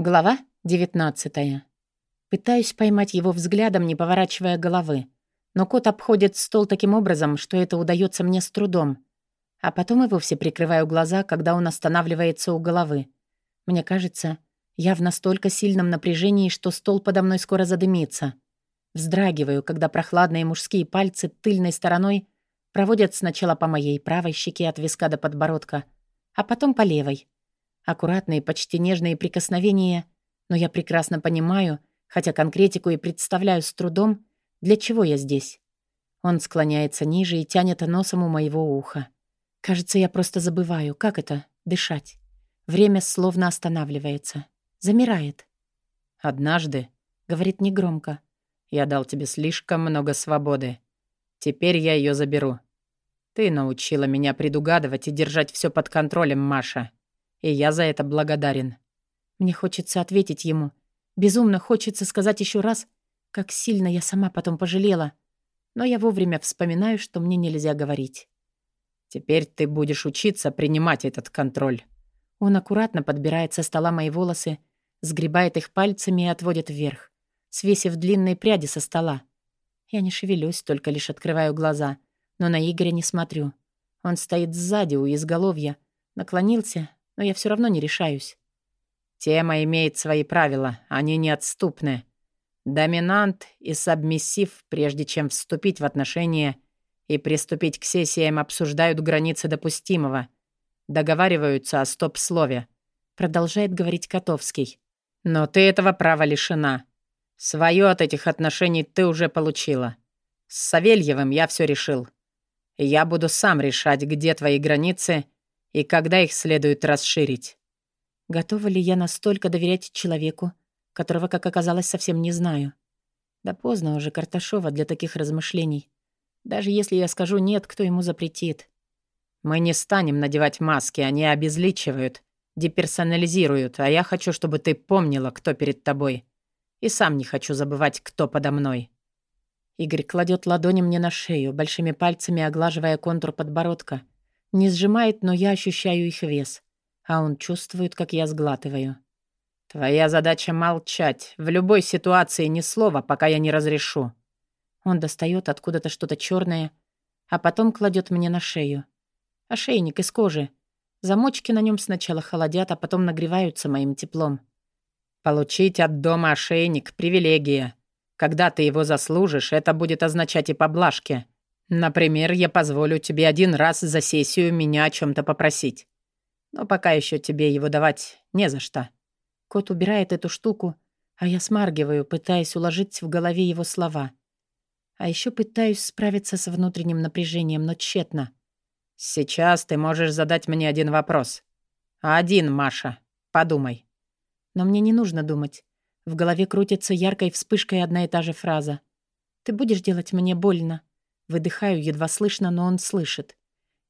Глава 19. Пытаюсь поймать его взглядом, не поворачивая головы. Но кот обходит стол таким образом, что это удается мне с трудом. А потом и вовсе прикрываю глаза, когда он останавливается у головы. Мне кажется, я в настолько сильном напряжении, что стол подо мной скоро задымится. Вздрагиваю, когда прохладные мужские пальцы тыльной стороной проводят сначала по моей правой щеке от виска до подбородка, а потом по левой — Аккуратные, почти нежные прикосновения, но я прекрасно понимаю, хотя конкретику и представляю с трудом, для чего я здесь. Он склоняется ниже и тянет носом у моего уха. Кажется, я просто забываю, как это — дышать. Время словно останавливается. Замирает. «Однажды», — говорит негромко, — «я дал тебе слишком много свободы. Теперь я ее заберу. Ты научила меня предугадывать и держать все под контролем, Маша. И я за это благодарен. Мне хочется ответить ему. Безумно хочется сказать еще раз, как сильно я сама потом пожалела. Но я вовремя вспоминаю, что мне нельзя говорить. Теперь ты будешь учиться принимать этот контроль. Он аккуратно подбирает со стола мои волосы, сгребает их пальцами и отводит вверх, свесив длинные пряди со стола. Я не шевелюсь, только лишь открываю глаза, но на Игоря не смотрю. Он стоит сзади у изголовья, наклонился, но я все равно не решаюсь. Тема имеет свои правила, они неотступны. Доминант и сабмиссив, прежде чем вступить в отношения и приступить к сессиям, обсуждают границы допустимого, договариваются о стоп-слове. Продолжает говорить Котовский. Но ты этого права лишена. Своё от этих отношений ты уже получила. С Савельевым я все решил. Я буду сам решать, где твои границы — и когда их следует расширить. Готова ли я настолько доверять человеку, которого, как оказалось, совсем не знаю? Да поздно уже Карташова для таких размышлений. Даже если я скажу «нет», кто ему запретит? Мы не станем надевать маски, они обезличивают, деперсонализируют, а я хочу, чтобы ты помнила, кто перед тобой. И сам не хочу забывать, кто подо мной. Игорь кладет ладони мне на шею, большими пальцами оглаживая контур подбородка — не сжимает, но я ощущаю их вес. А он чувствует, как я сглатываю. «Твоя задача молчать. В любой ситуации ни слова, пока я не разрешу». Он достает откуда-то что-то черное, а потом кладет мне на шею. Ошейник из кожи. Замочки на нем сначала холодят, а потом нагреваются моим теплом. «Получить от дома ошейник — привилегия. Когда ты его заслужишь, это будет означать и поблажки. Например, я позволю тебе один раз за сессию меня о чем-то попросить. Но пока еще тебе его давать не за что». Кот убирает эту штуку, а я смаргиваю, пытаясь уложить в голове его слова. А еще пытаюсь справиться с внутренним напряжением, но тщетно. «Сейчас ты можешь задать мне один вопрос. Один, Маша. Подумай». Но мне не нужно думать. В голове крутится яркой вспышкой одна и та же фраза. «Ты будешь делать мне больно?» Выдыхаю едва слышно, но он слышит.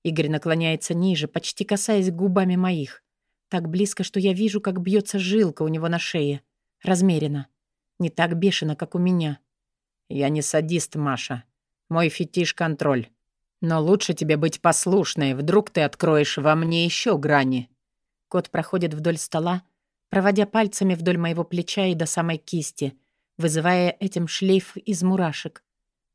Игорь наклоняется ниже, почти касаясь губами моих. Так близко, что я вижу, как бьется жилка у него на шее. Размеренно. Не так бешено, как у меня. «Я не садист, Маша. Мой фетиш — контроль. Но лучше тебе быть послушной. Вдруг ты откроешь во мне еще грани». Кот проходит вдоль стола, проводя пальцами вдоль моего плеча и до самой кисти, вызывая этим шлейф из мурашек.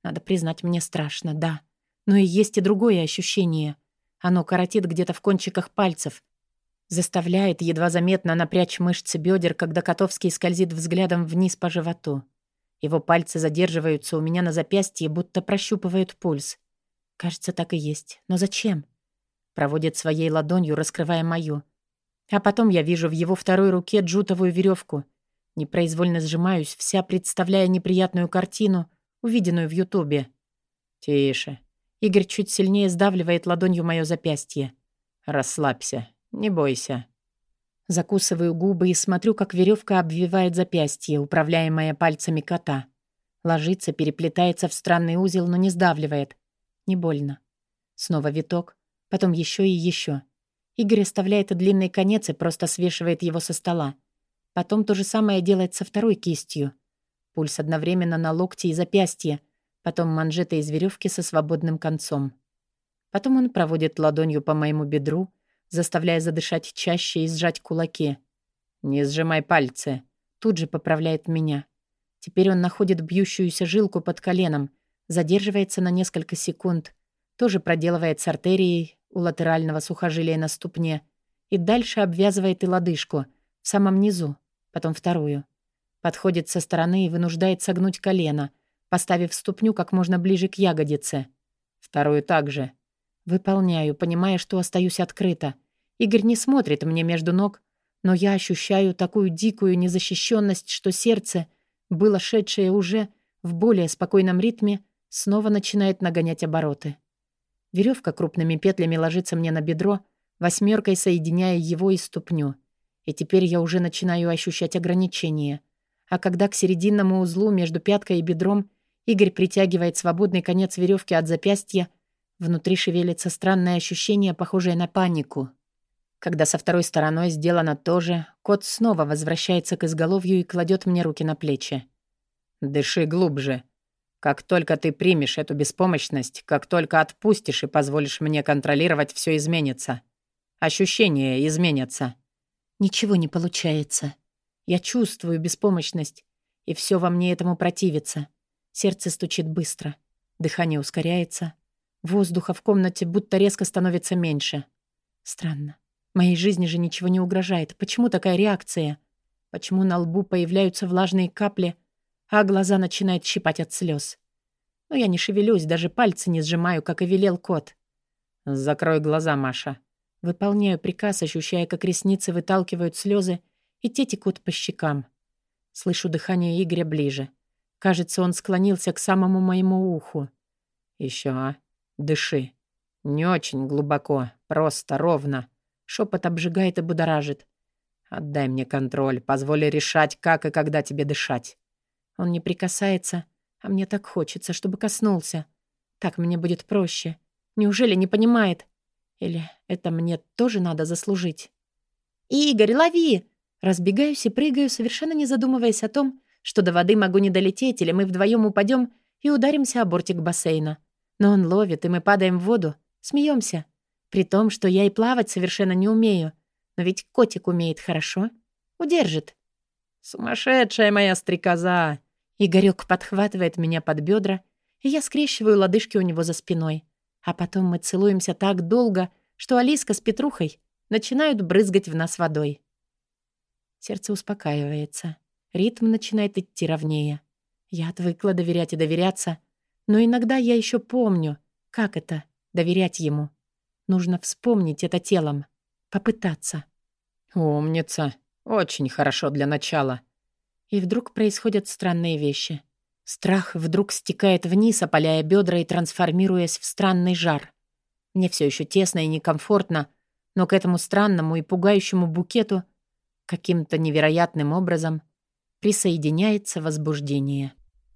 Надо признать, мне страшно, да. Но и есть и другое ощущение. Оно коротит где-то в кончиках пальцев. Заставляет едва заметно напрячь мышцы бедер, когда Котовский скользит взглядом вниз по животу. Его пальцы задерживаются у меня на запястье, будто прощупывают пульс. Кажется, так и есть. Но зачем? Проводит своей ладонью, раскрывая мою. А потом я вижу в его второй руке джутовую веревку. Непроизвольно сжимаюсь, вся представляя неприятную картину, увиденную в Ютубе. «Тише». Игорь чуть сильнее сдавливает ладонью мое запястье. «Расслабься, не бойся». Закусываю губы и смотрю, как веревка обвивает запястье, управляемое пальцами кота. Ложится, переплетается в странный узел, но не сдавливает. Не больно. Снова виток, потом еще и еще. Игорь оставляет длинный конец и просто свешивает его со стола. Потом то же самое делает со второй кистью. Пульс одновременно на локте и запястье, потом манжета из веревки со свободным концом. Потом он проводит ладонью по моему бедру, заставляя задышать чаще и сжать кулаки. «Не сжимай пальцы», тут же поправляет меня. Теперь он находит бьющуюся жилку под коленом, задерживается на несколько секунд, тоже проделывает с артерией у латерального сухожилия на ступне и дальше обвязывает и лодыжку, в самом низу, потом вторую. Подходит со стороны и вынуждает согнуть колено, поставив ступню как можно ближе к ягодице. Вторую также. Выполняю, понимая, что остаюсь открыто. Игорь не смотрит мне между ног, но я ощущаю такую дикую незащищенность, что сердце, было шедшее уже в более спокойном ритме, снова начинает нагонять обороты. Веревка крупными петлями ложится мне на бедро, восьмеркой соединяя его и ступню. И теперь я уже начинаю ощущать ограничения. А когда к серединному узлу между пяткой и бедром Игорь притягивает свободный конец веревки от запястья, внутри шевелится странное ощущение, похожее на панику. Когда со второй стороной сделано то же, кот снова возвращается к изголовью и кладет мне руки на плечи. «Дыши глубже. Как только ты примешь эту беспомощность, как только отпустишь и позволишь мне контролировать, все изменится. Ощущения изменятся». Ничего не получается. Я чувствую беспомощность, и все во мне этому противится. Сердце стучит быстро, дыхание ускоряется. Воздуха в комнате будто резко становится меньше. Странно. Моей жизни же ничего не угрожает. Почему такая реакция? Почему на лбу появляются влажные капли, а глаза начинают щипать от слез? Но я не шевелюсь, даже пальцы не сжимаю, как и велел кот. «Закрой глаза, Маша». Выполняю приказ, ощущая, как ресницы выталкивают слезы, и те текут по щекам. Слышу дыхание Игоря ближе. Кажется, он склонился к самому моему уху. Еще, Дыши. Не очень глубоко, просто ровно. Шепот обжигает и будоражит. «Отдай мне контроль, позволь решать, как и когда тебе дышать». Он не прикасается, а мне так хочется, чтобы коснулся. Так мне будет проще. Неужели не понимает? Или это мне тоже надо заслужить? «Игорь, лови!» Разбегаюсь и прыгаю, совершенно не задумываясь о том, что до воды могу не долететь, или мы вдвоем упадем и ударимся о бортик бассейна. Но он ловит, и мы падаем в воду, смеемся. При том, что я и плавать совершенно не умею. Но ведь котик умеет хорошо. Удержит. «Сумасшедшая моя стрекоза!» Игорёк подхватывает меня под бедра, и я скрещиваю лодыжки у него за спиной. А потом мы целуемся так долго, что Алиска с Петрухой начинают брызгать в нас водой. Сердце успокаивается. Ритм начинает идти ровнее. Я отвыкла доверять и доверяться, но иногда я еще помню, как это — доверять ему. Нужно вспомнить это телом. Попытаться. «Умница. Очень хорошо для начала». И вдруг происходят странные вещи. Страх вдруг стекает вниз, опаляя бедра и трансформируясь в странный жар. Мне все еще тесно и некомфортно, но к этому странному и пугающему букету каким-то невероятным образом присоединяется возбуждение.